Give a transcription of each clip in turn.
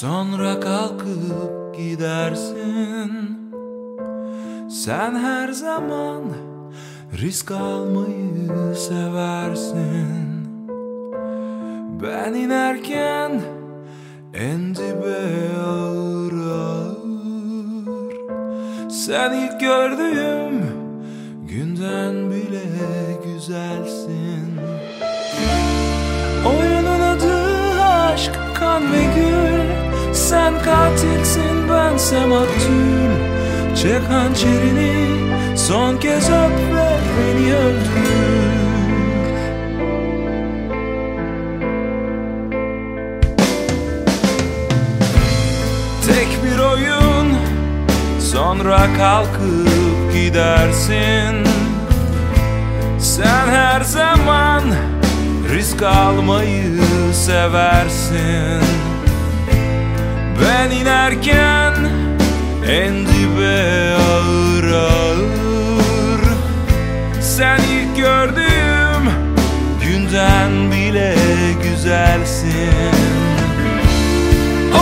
Sonra kalkıp gidersin. Sen her zaman risk almayı seversin. Ben inerken en dibe ağır ağır. Sen ilk gördüğüm günden bile güzelsin. Oyunun adı aşk, kan ve gül Sen katilsin bense maktul Çek hançerini son kez öp ve beni öldür. Tek bir oyun Sonra kalkıp gidersin. Sen her zaman risk almayı seversin Ben inerken en dibe ağır ağır. Sen ilk gördüğüm günden bile güzelsin.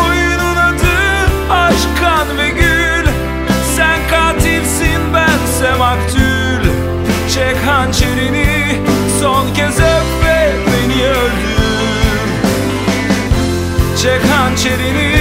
Oyunun adı aşk, kan ve gül. Sen katilsin bense maktul Çek hançerini son kez öp ve beni öldür. Çek hançerini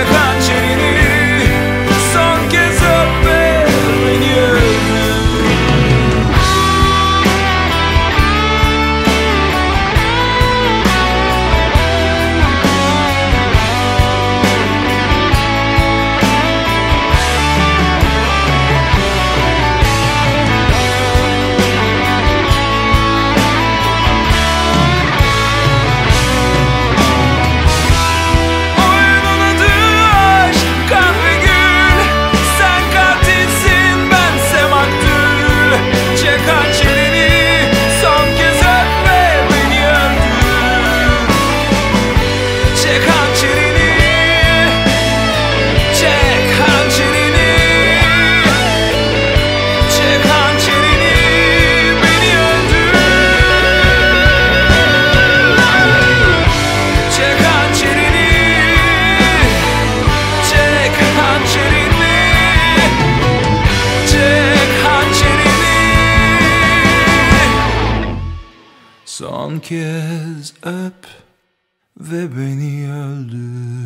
Çek hançerini Son kez öp ve beni öldür